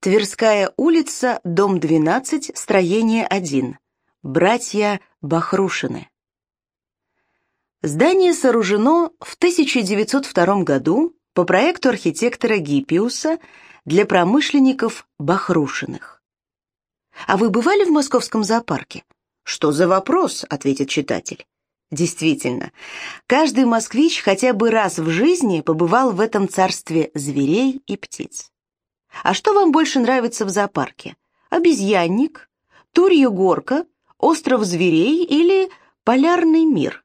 Тверская улица, дом 12, строение 1. Братья Бахрушины. Здание сооружено в 1902 году по проекту архитектора Гиппиуса для промышленников Бахрушиных. А вы бывали в московском зоопарке? Что за вопрос, ответит читатель. Действительно, каждый москвич хотя бы раз в жизни побывал в этом царстве зверей и птиц. А что вам больше нравится в зоопарке? Обезьянник, Турья горка, остров зверей или полярный мир?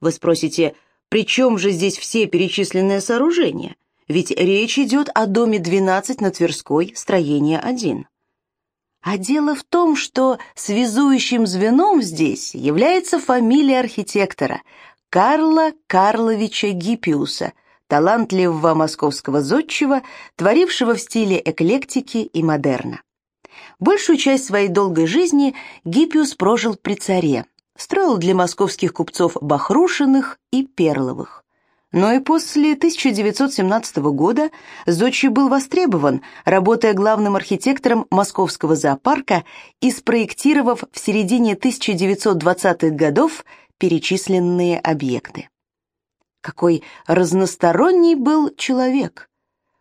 Вы спросите, при чем же здесь все перечисленные сооружения? Ведь речь идет о доме 12 на Тверской, строение 1. А дело в том, что связующим звеном здесь является фамилия архитектора Карла Карловича Гиппиуса – талантливого московского зодчего, творившего в стиле эклектики и модерна. Большую часть своей долгой жизни Гиппиус прожил при царе, строил для московских купцов Бахрушиных и Перловых. Но и после 1917 года Зодчий был востребован, работая главным архитектором московского зоопарка и спроектировав в середине 1920-х годов перечисленные объекты. Какой разносторонний был человек.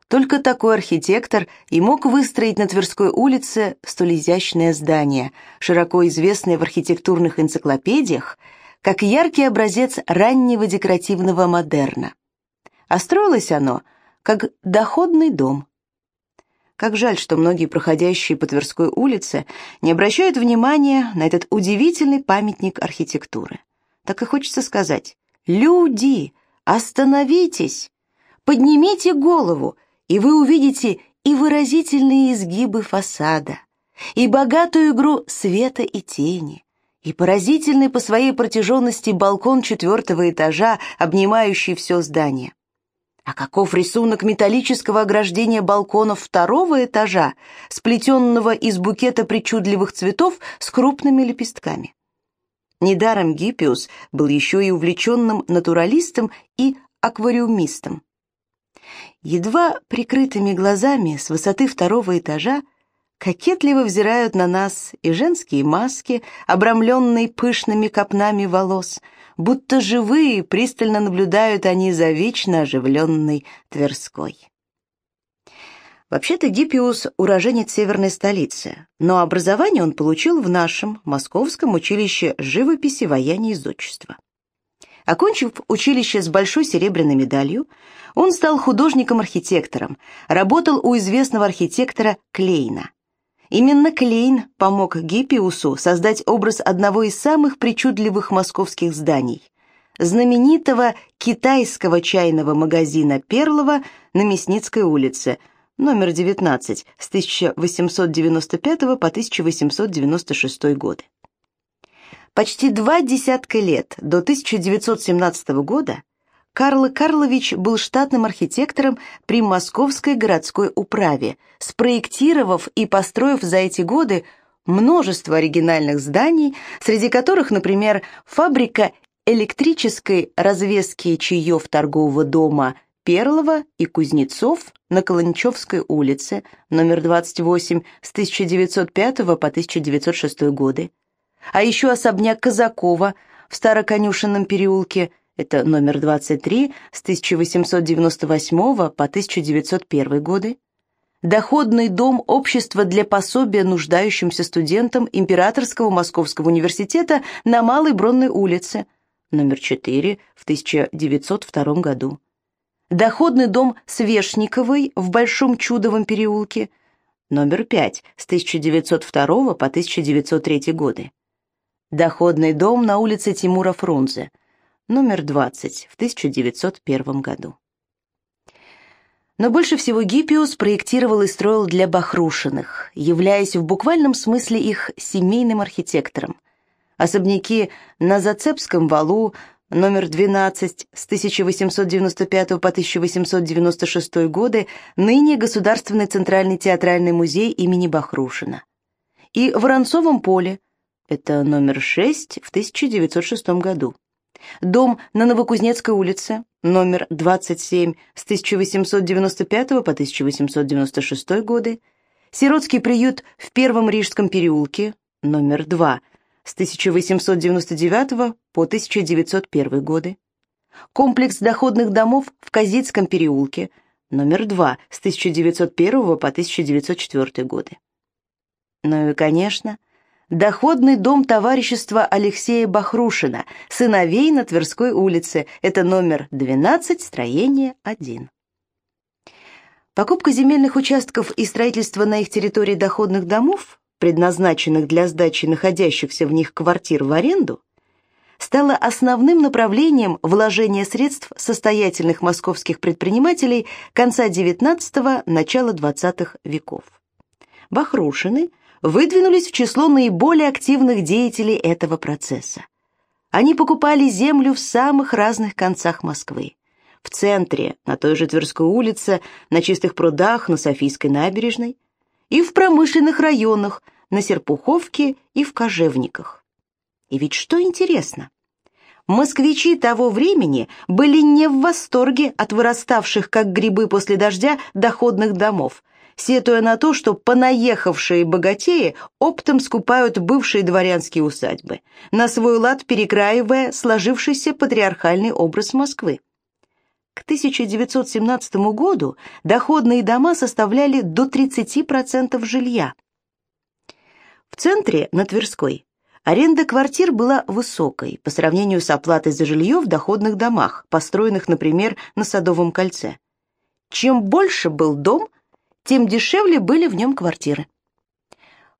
Только такой архитектор и мог выстроить на Тверской улице столь изящное здание, широко известное в архитектурных энциклопедиях, как яркий образец раннего декоративного модерна. А строилось оно как доходный дом. Как жаль, что многие проходящие по Тверской улице не обращают внимания на этот удивительный памятник архитектуры. Так и хочется сказать «Люди!» Остановитесь, поднимите голову, и вы увидите и выразительные изгибы фасада, и богатую игру света и тени, и поразительный по своей протяженности балкон четвертого этажа, обнимающий все здание. А каков рисунок металлического ограждения балконов второго этажа, сплетенного из букета причудливых цветов с крупными лепестками? Недаром Гиппиус был еще и увлеченным натуралистом и аквариумистом. Едва прикрытыми глазами с высоты второго этажа кокетливо взирают на нас и женские маски, обрамленные пышными копнами волос, будто живые пристально наблюдают они за вечно оживленной Тверской. Вообще-то Гиппиус – уроженец северной столицы, но образование он получил в нашем Московском училище живописи, вояния и зодчества. Окончив училище с большой серебряной медалью, он стал художником-архитектором, работал у известного архитектора Клейна. Именно Клейн помог Гиппиусу создать образ одного из самых причудливых московских зданий – знаменитого китайского чайного магазина «Перлова» на Мясницкой улице – номер 19, с 1895 по 1896 годы. Почти два десятка лет, до 1917 года, Карл Карлович был штатным архитектором при Московской городской управе, спроектировав и построив за эти годы множество оригинальных зданий, среди которых, например, фабрика электрической развески чаев торгового дома Перлова и Кузнецов на Каланчевской улице, номер 28, с 1905 по 1906 годы, а еще особняк Казакова в Староконюшенном переулке, это номер 23, с 1898 по 1901 годы, доходный дом общества для пособия нуждающимся студентам Императорского Московского университета на Малой Бронной улице, номер 4, в 1902 году доходный дом Свешниковой в Большом Чудовом переулке, номер 5, с 1902 по 1903 годы. Доходный дом на улице Тимура Фрунзе, номер 20, в 1901 году. Но больше всего Гиппиус проектировал и строил для Бахрушиных, являясь в буквальном смысле их семейным архитектором. Особняки на Зацепском валу, номер 12 с 1895 по 1896 годы, ныне Государственный Центральный театральный музей имени Бахрушина. И в Воронцовом поле, это номер 6 в 1906 году. Дом на Новокузнецкой улице, номер 27 с 1895 по 1896 годы, Сиротский приют в Первом Рижском переулке, номер 2, с 1899 по 1901 годы. Комплекс доходных домов в Казицком переулке, номер 2, с 1901 по 1904 годы. Ну и, конечно, доходный дом товарищества Алексея Бахрушина, сыновей на Тверской улице, это номер 12, строение 1. Покупка земельных участков и строительство на их территории доходных домов, предназначенных для сдачи находящихся в них квартир в аренду, стало основным направлением вложения средств состоятельных московских предпринимателей конца XIX – начала XX веков. Бахрушины выдвинулись в число наиболее активных деятелей этого процесса. Они покупали землю в самых разных концах Москвы. В центре, на той же Тверской улице, на Чистых прудах, на Софийской набережной, и в промышленных районах, на Серпуховке и в Кожевниках. И ведь что интересно, москвичи того времени были не в восторге от выраставших, как грибы после дождя, доходных домов, сетуя на то, что понаехавшие богатеи оптом скупают бывшие дворянские усадьбы, на свой лад перекраивая сложившийся патриархальный образ Москвы. К 1917 году доходные дома составляли до 30% жилья. В центре, на Тверской, аренда квартир была высокой по сравнению с оплатой за жилье в доходных домах, построенных, например, на Садовом кольце. Чем больше был дом, тем дешевле были в нем квартиры.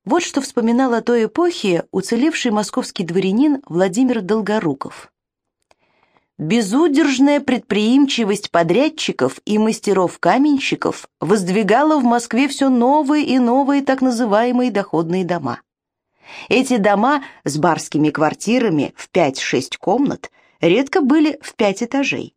Вот что вспоминал о той эпохе уцелевший московский дворянин Владимир Долгоруков. Безудержная предприимчивость подрядчиков и мастеров-каменщиков воздвигала в Москве все новые и новые так называемые доходные дома. Эти дома с барскими квартирами в 5-6 комнат редко были в 5 этажей.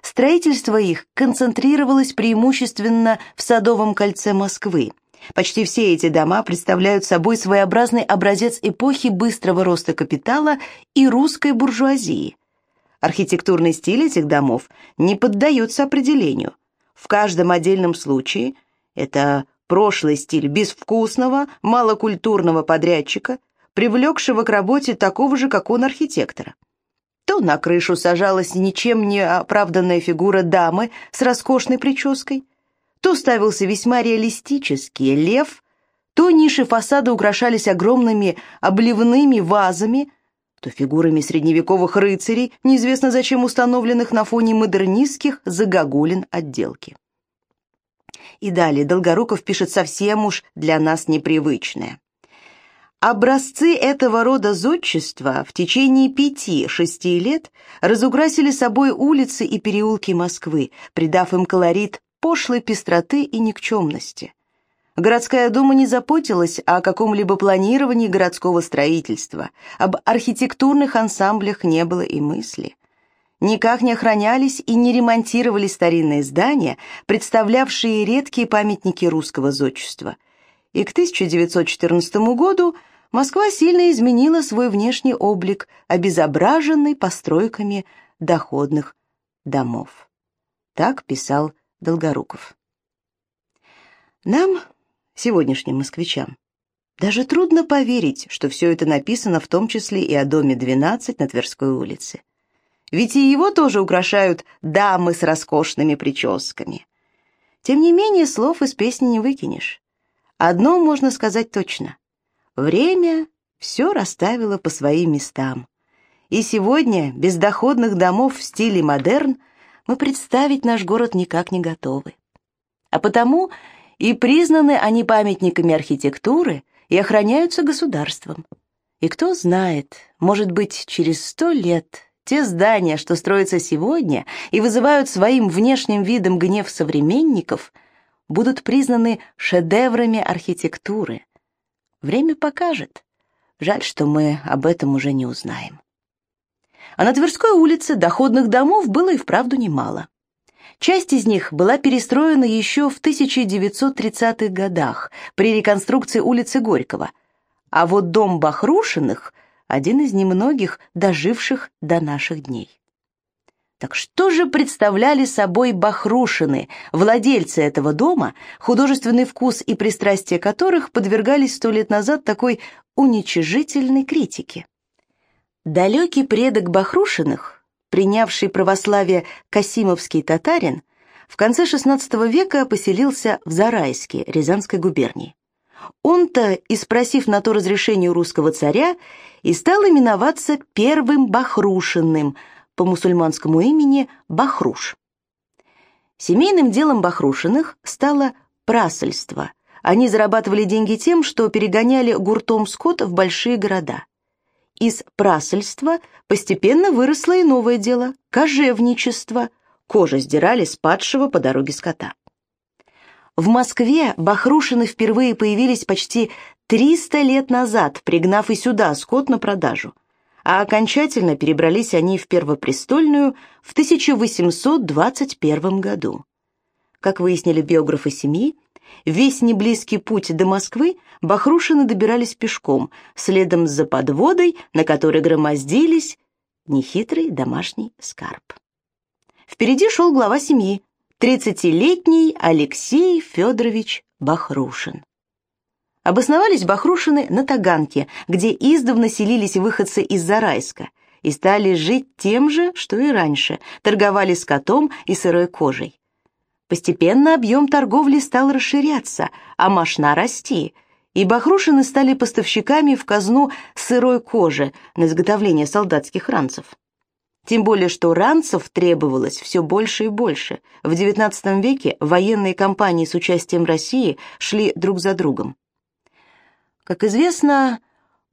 Строительство их концентрировалось преимущественно в Садовом кольце Москвы. Почти все эти дома представляют собой своеобразный образец эпохи быстрого роста капитала и русской буржуазии. Архитектурный стиль этих домов не поддается определению. В каждом отдельном случае это прошлый стиль безвкусного, малокультурного подрядчика, привлекшего к работе такого же, как он, архитектора. То на крышу сажалась ничем не оправданная фигура дамы с роскошной прической, то ставился весьма реалистический лев, то ниши фасада украшались огромными обливными вазами, то фигурами средневековых рыцарей, неизвестно зачем установленных на фоне модернистских загогулин отделки. И далее Долгоруков пишет совсем уж для нас непривычное. Образцы этого рода зодчества в течение пяти-шести лет разукрасили собой улицы и переулки Москвы, придав им колорит пошлой пестроты и никчемности. Городская дума не заботилась о каком-либо планировании городского строительства, об архитектурных ансамблях не было и мысли. Никак не охранялись и не ремонтировали старинные здания, представлявшие редкие памятники русского зодчества. И к 1914 году – Москва сильно изменила свой внешний облик, обезображенный постройками доходных домов. Так писал Долгоруков. Нам, сегодняшним москвичам, даже трудно поверить, что все это написано в том числе и о доме 12 на Тверской улице. Ведь и его тоже украшают дамы с роскошными прическами. Тем не менее, слов из песни не выкинешь. Одно можно сказать точно. Время все расставило по своим местам. И сегодня без доходных домов в стиле модерн мы представить наш город никак не готовы. А потому и признаны они памятниками архитектуры и охраняются государством. И кто знает, может быть, через сто лет те здания, что строятся сегодня и вызывают своим внешним видом гнев современников, будут признаны шедеврами архитектуры – Время покажет. Жаль, что мы об этом уже не узнаем. А на Тверской улице доходных домов было и вправду немало. Часть из них была перестроена еще в 1930-х годах при реконструкции улицы Горького, а вот дом Бахрушиных – один из немногих, доживших до наших дней. Так что же представляли собой Бахрушины, владельцы этого дома, художественный вкус и пристрастие которых подвергались сто лет назад такой уничижительной критике? Далекий предок Бахрушиных, принявший православие Касимовский татарин, в конце XVI века поселился в Зарайске, Рязанской губернии. Он-то, и спросив на то разрешение у русского царя, и стал именоваться первым Бахрушиным – по мусульманскому имени Бахруш. Семейным делом Бахрушиных стало прасольство. Они зарабатывали деньги тем, что перегоняли гуртом скот в большие города. Из прасольства постепенно выросло и новое дело – кожевничество. Кожа сдирали с падшего по дороге скота. В Москве Бахрушины впервые появились почти 300 лет назад, пригнав и сюда скот на продажу – а окончательно перебрались они в Первопрестольную в 1821 году. Как выяснили биографы семьи, весь неблизкий путь до Москвы Бахрушины добирались пешком, следом за подводой, на которой громоздились нехитрый домашний скарб. Впереди шел глава семьи, 30-летний Алексей Федорович Бахрушин. Обосновались Бахрушины на Таганке, где издавна селились выходцы из Зарайска, и стали жить тем же, что и раньше, торговали скотом и сырой кожей. Постепенно объем торговли стал расширяться, а машина расти, и Бахрушины стали поставщиками в казну сырой кожи на изготовление солдатских ранцев. Тем более, что ранцев требовалось все больше и больше. В XIX веке военные кампании с участием России шли друг за другом. Как известно,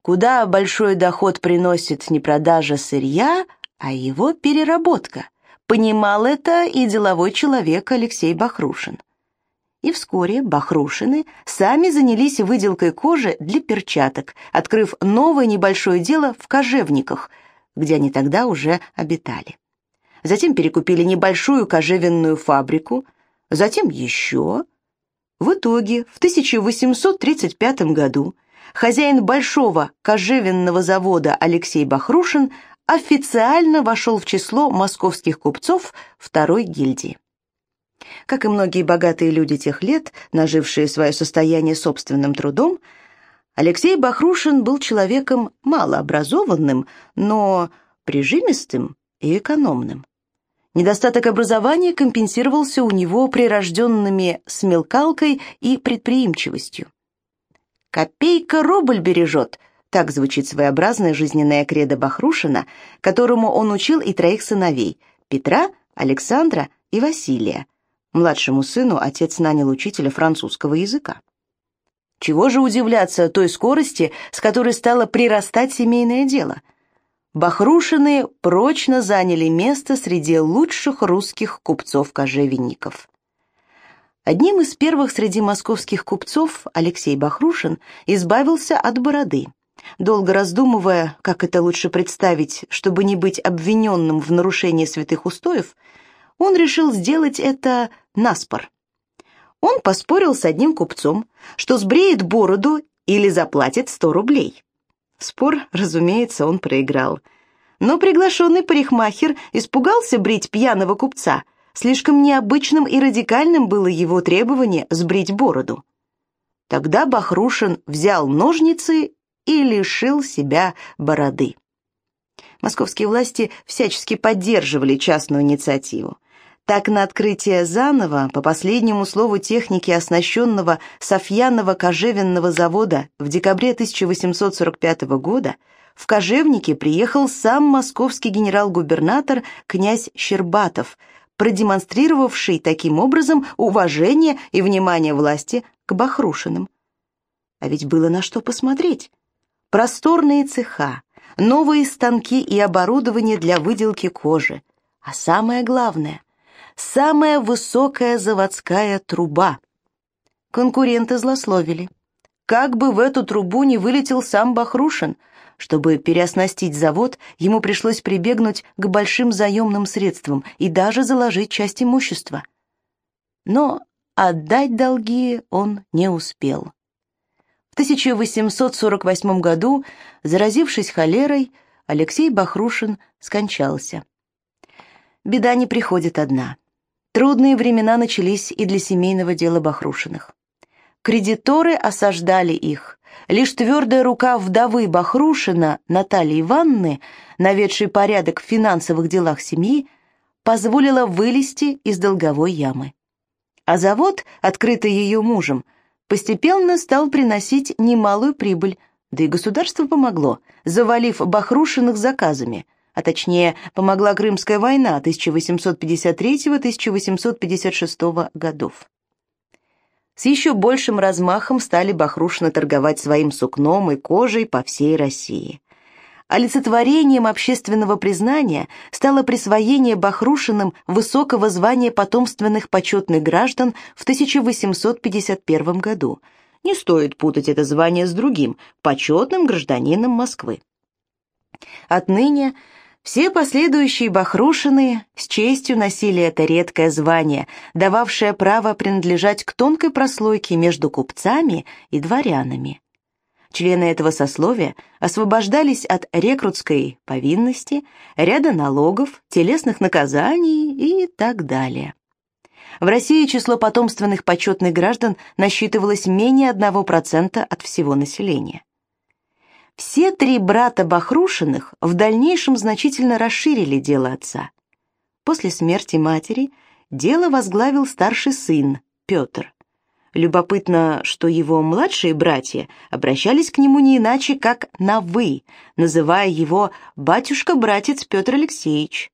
куда большой доход приносит не продажа сырья, а его переработка. Понимал это и деловой человек Алексей Бахрушин. И вскоре Бахрушины сами занялись выделкой кожи для перчаток, открыв новое небольшое дело в кожевниках, где они тогда уже обитали. Затем перекупили небольшую кожевенную фабрику, затем еще. В итоге в 1835 году хозяин большого кожевенного завода Алексей Бахрушин официально вошел в число московских купцов второй гильдии. Как и многие богатые люди тех лет, нажившие свое состояние собственным трудом, Алексей Бахрушин был человеком малообразованным, но прижимистым и экономным. Недостаток образования компенсировался у него прирожденными смелкалкой и предприимчивостью. «Копейка рубль бережет», так звучит своеобразная жизненная кредо Бахрушина, которому он учил и троих сыновей – Петра, Александра и Василия. Младшему сыну отец нанял учителя французского языка. Чего же удивляться той скорости, с которой стало прирастать семейное дело? Бахрушины прочно заняли место среди лучших русских купцов-кожевенников. Одним из первых среди московских купцов Алексей Бахрушин избавился от бороды. Долго раздумывая, как это лучше представить, чтобы не быть обвиненным в нарушении святых устоев, он решил сделать это наспор. Он поспорил с одним купцом, что сбреет бороду или заплатит сто рублей. Спор, разумеется, он проиграл. Но приглашенный парикмахер испугался брить пьяного купца – Слишком необычным и радикальным было его требование сбрить бороду. Тогда Бахрушин взял ножницы и лишил себя бороды. Московские власти всячески поддерживали частную инициативу. Так на открытие заново, по последнему слову техники оснащенного Софьянова-кожевенного завода в декабре 1845 года, в Кожевнике приехал сам московский генерал-губернатор князь Щербатов – продемонстрировавший таким образом уважение и внимание власти к Бахрушиным. А ведь было на что посмотреть. Просторные цеха, новые станки и оборудование для выделки кожи. А самое главное – самая высокая заводская труба. Конкуренты злословили. Как бы в эту трубу не вылетел сам Бахрушин – чтобы переоснастить завод, ему пришлось прибегнуть к большим заемным средствам и даже заложить часть имущества. Но отдать долги он не успел. В 1848 году, заразившись холерой, Алексей Бахрушин скончался. беда не приходит одна. Трудные времена начались и для семейного дела Бахрушиных. Кредиторы осаждали их. Лишь твердая рука вдовы Бахрушина Натальи Ивановны, наведшей порядок в финансовых делах семьи, позволила вылезти из долговой ямы. А завод, открытый ее мужем, постепенно стал приносить немалую прибыль, да и государство помогло, завалив Бахрушиных заказами – а точнее помогла Крымская война 1853-1856 годов. С еще большим размахом стали Бахрушина торговать своим сукном и кожей по всей России. Олицетворением общественного признания стало присвоение Бахрушиным высокого звания потомственных почетных граждан в 1851 году. Не стоит путать это звание с другим, почетным гражданином Москвы. Отныне все последующие Бахрушины с честью носили это редкое звание, дававшее право принадлежать к тонкой прослойке между купцами и дворянами. Члены этого сословия освобождались от рекрутской повинности, ряда налогов, телесных наказаний и так далее. В России число потомственных почетных граждан насчитывалось менее 1% от всего населения. Все три брата Бахрушиных в дальнейшем значительно расширили дело отца. После смерти матери дело возглавил старший сын, Петр. Любопытно, что его младшие братья обращались к нему не иначе, как на «вы», называя его «батюшка-братец Петр Алексеевич».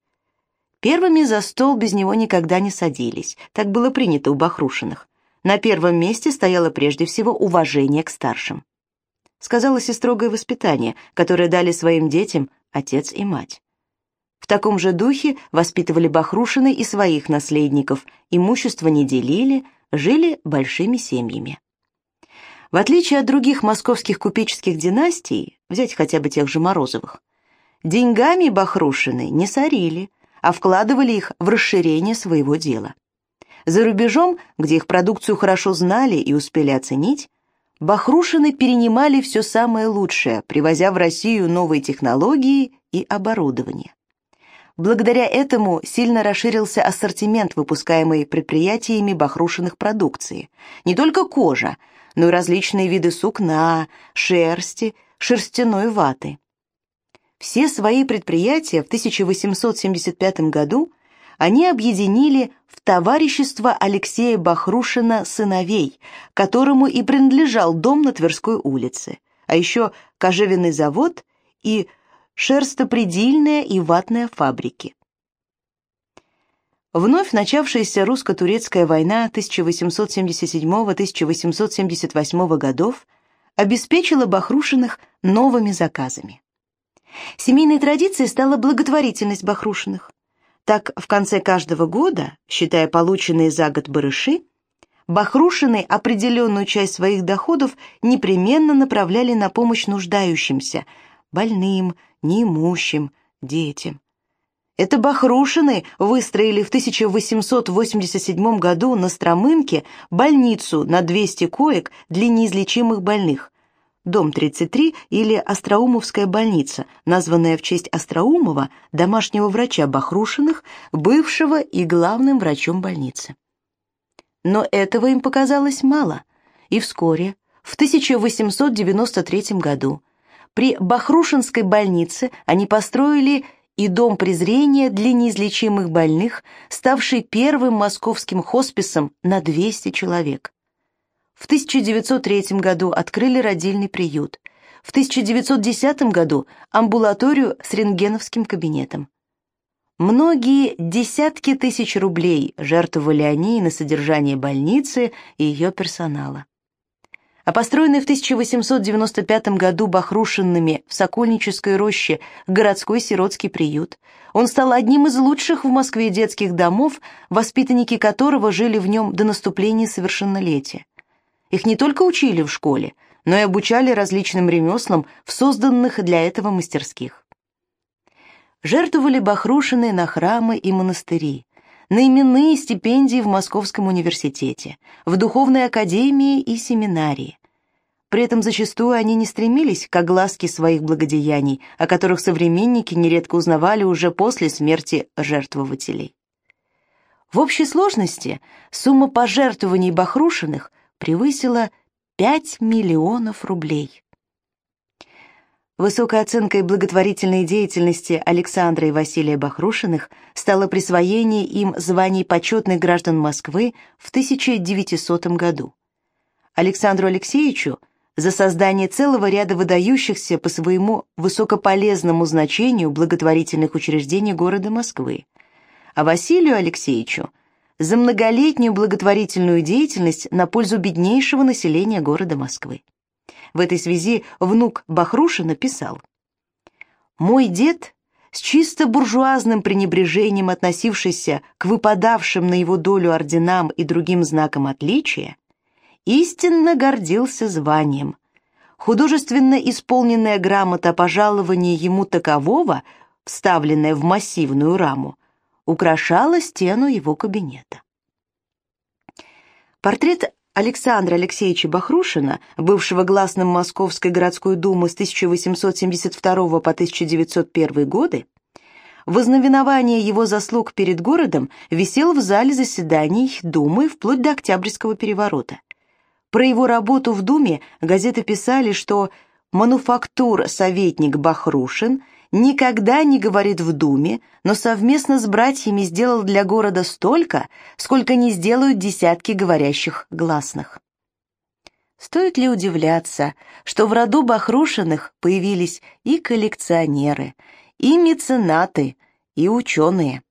Первыми за стол без него никогда не садились, так было принято у Бахрушиных. На первом месте стояло прежде всего уважение к старшим сказалось и строгое воспитание, которое дали своим детям отец и мать. В таком же духе воспитывали Бахрушины и своих наследников, имущество не делили, жили большими семьями. В отличие от других московских купеческих династий, взять хотя бы тех же Морозовых, деньгами Бахрушины не сорили, а вкладывали их в расширение своего дела. За рубежом, где их продукцию хорошо знали и успели оценить, Бахрушины перенимали все самое лучшее, привозя в Россию новые технологии и оборудование. Благодаря этому сильно расширился ассортимент, выпускаемый предприятиями Бахрушиных продукции. Не только кожа, но и различные виды сукна, шерсти, шерстяной ваты. Все свои предприятия в 1875 году они объединили в товарищество Алексея Бахрушина сыновей, которому и принадлежал дом на Тверской улице, а еще кожевенный завод и шерстопредельная и ватная фабрики. Вновь начавшаяся русско-турецкая война 1877-1878 годов обеспечила Бахрушиных новыми заказами. Семейной традицией стала благотворительность Бахрушиных. Так, в конце каждого года, считая полученные за год барыши, Бахрушины определенную часть своих доходов непременно направляли на помощь нуждающимся, больным, неимущим, детям. Это Бахрушины выстроили в 1887 году на Стромынке больницу на 200 коек для неизлечимых больных, дом 33 или Остроумовская больница, названная в честь Остроумова, домашнего врача Бахрушиных, бывшего и главным врачом больницы. Но этого им показалось мало, и вскоре, в 1893 году, при Бахрушинской больнице они построили и дом презрения для неизлечимых больных, ставший первым московским хосписом на 200 человек. В 1903 году открыли родильный приют. В 1910 году амбулаторию с рентгеновским кабинетом. Многие десятки тысяч рублей жертвовали они на содержание больницы и ее персонала. А построенный в 1895 году Бахрушинными в Сокольнической роще городской сиротский приют, он стал одним из лучших в Москве детских домов, воспитанники которого жили в нем до наступления совершеннолетия. Их не только учили в школе, но и обучали различным ремеслам в созданных для этого мастерских. Жертвовали Бахрушины на храмы и монастыри, на именные стипендии в Московском университете, в духовной академии и семинарии. При этом зачастую они не стремились к огласке своих благодеяний, о которых современники нередко узнавали уже после смерти жертвователей. В общей сложности сумма пожертвований Бахрушиных превысила 5 миллионов рублей. Высокой оценкой благотворительной деятельности Александра и Василия Бахрушиных стало присвоение им званий почетных граждан Москвы в 1900 году. Александру Алексеевичу за создание целого ряда выдающихся по своему высокополезному значению благотворительных учреждений города Москвы, а Василию Алексеевичу за многолетнюю благотворительную деятельность на пользу беднейшего населения города Москвы. В этой связи внук Бахрушина писал «Мой дед, с чисто буржуазным пренебрежением относившийся к выпадавшим на его долю орденам и другим знакам отличия, истинно гордился званием. Художественно исполненная грамота пожалования ему такового, вставленная в массивную раму, украшала стену его кабинета. Портрет Александра Алексеевича Бахрушина, бывшего гласным Московской городской думы с 1872 по 1901 годы, вознаменование его заслуг перед городом висел в зале заседаний Думы вплоть до Октябрьского переворота. Про его работу в Думе газеты писали, что мануфактур-советник Бахрушин – никогда не говорит в Думе, но совместно с братьями сделал для города столько, сколько не сделают десятки говорящих гласных. Стоит ли удивляться, что в роду Бахрушиных появились и коллекционеры, и меценаты, и ученые?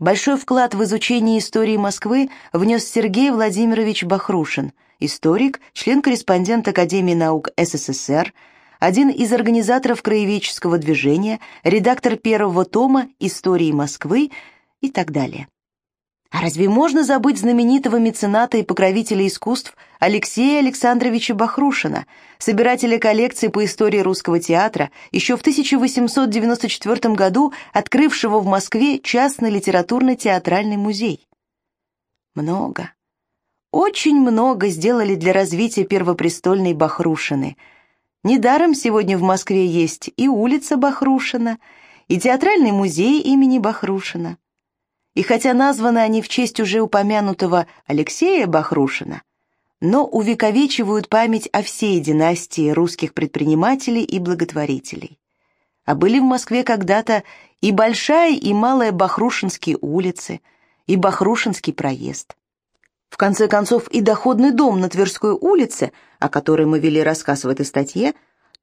Большой вклад в изучение истории Москвы внес Сергей Владимирович Бахрушин, историк, член-корреспондент Академии наук СССР, один из организаторов краеведческого движения, редактор первого тома «Истории Москвы» и так далее. А разве можно забыть знаменитого мецената и покровителя искусств Алексея Александровича Бахрушина, собирателя коллекции по истории русского театра, еще в 1894 году открывшего в Москве частный литературно-театральный музей? Много, очень много сделали для развития первопрестольной Бахрушины – Недаром сегодня в Москве есть и улица Бахрушина, и театральный музей имени Бахрушина. И хотя названы они в честь уже упомянутого Алексея Бахрушина, но увековечивают память о всей династии русских предпринимателей и благотворителей. А были в Москве когда-то и Большая, и Малая Бахрушинские улицы, и Бахрушинский проезд. В конце концов, и доходный дом на Тверской улице, о которой мы вели рассказ в этой статье,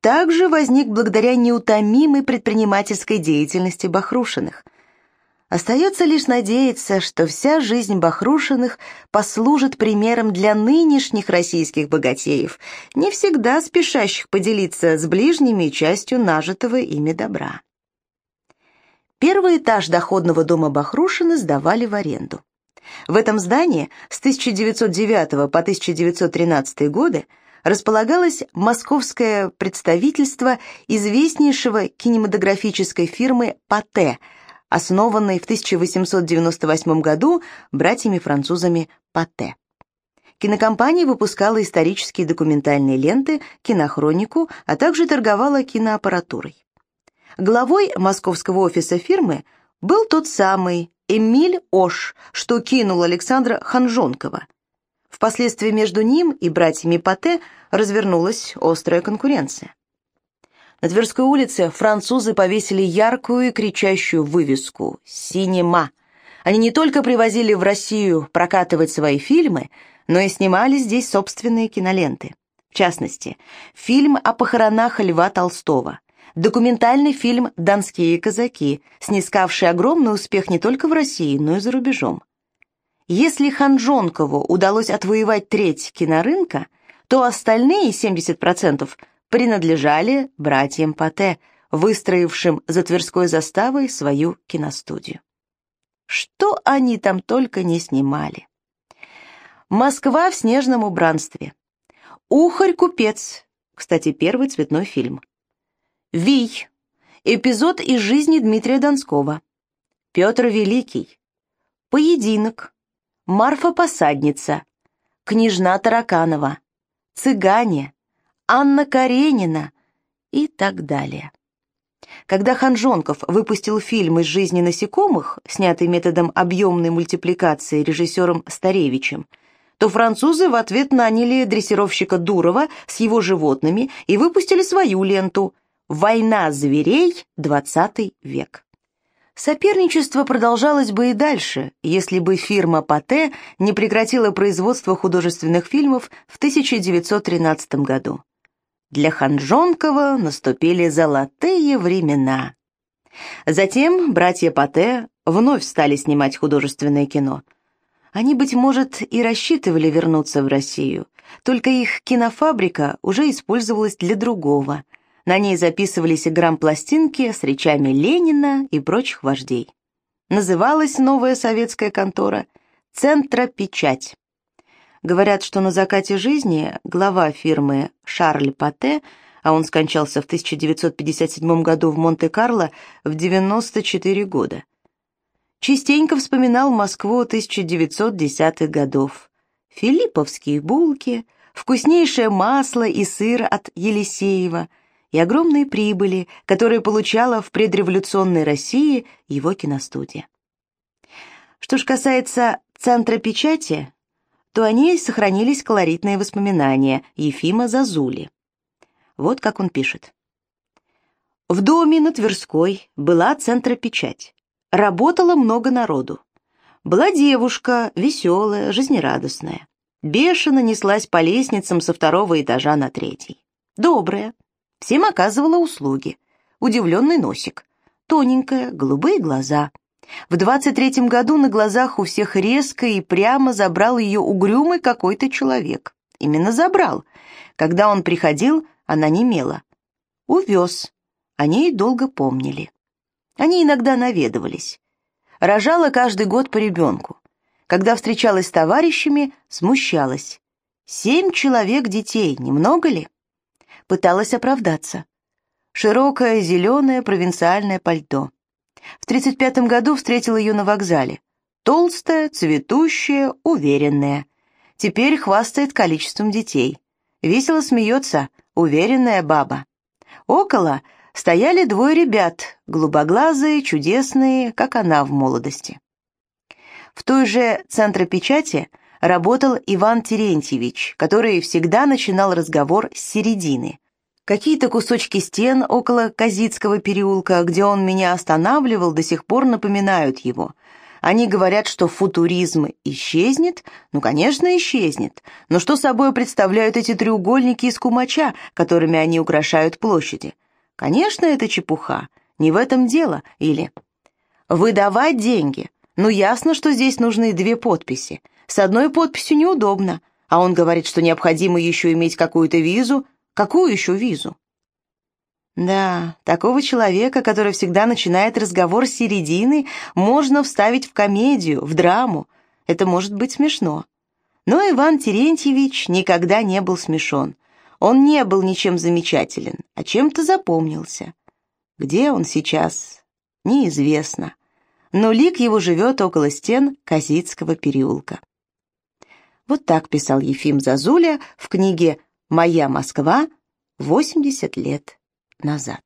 также возник благодаря неутомимой предпринимательской деятельности Бахрушиных. Остается лишь надеяться, что вся жизнь Бахрушиных послужит примером для нынешних российских богатеев, не всегда спешащих поделиться с ближними частью нажитого ими добра. Первый этаж доходного дома Бахрушина сдавали в аренду. В этом здании с 1909 по 1913 годы располагалось московское представительство известнейшего кинематографической фирмы «Патэ», основанной в 1898 году братьями-французами Патэ. Кинокомпания выпускала исторические документальные ленты, кинохронику, а также торговала киноаппаратурой. Главой московского офиса фирмы был тот самый Эмиль Ош, что кинул Александра Ханжонкова. Впоследствии между ним и братьями Пате развернулась острая конкуренция. На Тверской улице французы повесили яркую и кричащую вывеску «Синема». Они не только привозили в Россию прокатывать свои фильмы, но и снимали здесь собственные киноленты. В частности, фильм о похоронах Льва Толстого, документальный фильм «Донские казаки», снискавший огромный успех не только в России, но и за рубежом. Если Ханжонкову удалось отвоевать треть кинорынка, то остальные 70% принадлежали братьям Пате, выстроившим за Тверской заставой свою киностудию. Что они там только не снимали. Москва в снежном убранстве. Ухарь-купец, кстати, первый цветной фильм. Вий. Эпизод из жизни Дмитрия Донского. Петр Великий. Поединок. Марфа-посадница. Княжна Тараканова. Цыгане. Анна Каренина и так далее. Когда Ханжонков выпустил фильм из жизни насекомых, снятый методом объемной мультипликации режиссером Старевичем, то французы в ответ наняли дрессировщика Дурова с его животными и выпустили свою ленту «Война зверей. 20 век». Соперничество продолжалось бы и дальше, если бы фирма Пате не прекратила производство художественных фильмов в 1913 году. Для Ханжонкова наступили золотые времена. Затем братья Пате вновь стали снимать художественное кино. Они, быть может, и рассчитывали вернуться в Россию, только их кинофабрика уже использовалась для другого. На ней записывались грамм-пластинки с речами Ленина и прочих вождей. Называлась новая советская контора «Центропечать». Говорят, что на закате жизни глава фирмы Шарль Пате, а он скончался в 1957 году в Монте-Карло в 94 года, частенько вспоминал Москву 1910-х годов. Филипповские булки, вкуснейшее масло и сыр от Елисеева и огромные прибыли, которые получала в предреволюционной России его киностудия. Что ж касается центра печати, то о ней сохранились колоритные воспоминания Ефима Зазули. Вот как он пишет. В доме на Тверской была центропечать. Работало много народу. Была девушка, веселая, жизнерадостная. Бешено неслась по лестницам со второго этажа на третий. Добрая. Всем оказывала услуги. Удивленный носик. Тоненькая, голубые глаза — в двадцать третьем году на глазах у всех резко и прямо забрал ее угрюмый какой-то человек. Именно забрал. Когда он приходил, она немела. Увез. О ней долго помнили. Они иногда наведывались. Рожала каждый год по ребенку. Когда встречалась с товарищами, смущалась. Семь человек детей, немного ли? Пыталась оправдаться. Широкое зеленое провинциальное пальто. В 35 году встретил ее на вокзале. Толстая, цветущая, уверенная. Теперь хвастает количеством детей. Весело смеется, уверенная баба. Около стояли двое ребят, голубоглазые, чудесные, как она в молодости. В той же центропечати работал Иван Терентьевич, который всегда начинал разговор с середины. Какие-то кусочки стен около Казицкого переулка, где он меня останавливал, до сих пор напоминают его. Они говорят, что футуризм исчезнет. Ну, конечно, исчезнет. Но что собой представляют эти треугольники из кумача, которыми они украшают площади? Конечно, это чепуха. Не в этом дело. Или выдавать деньги. Ну, ясно, что здесь нужны две подписи. С одной подписью неудобно. А он говорит, что необходимо еще иметь какую-то визу, Какую еще визу? Да, такого человека, который всегда начинает разговор с середины, можно вставить в комедию, в драму. Это может быть смешно. Но Иван Терентьевич никогда не был смешон. Он не был ничем замечателен, а чем-то запомнился. Где он сейчас, неизвестно. Но лик его живет около стен Казицкого переулка. Вот так писал Ефим Зазуля в книге «Моя Москва» 80 лет назад.